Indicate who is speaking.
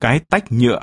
Speaker 1: cái tách nhựa.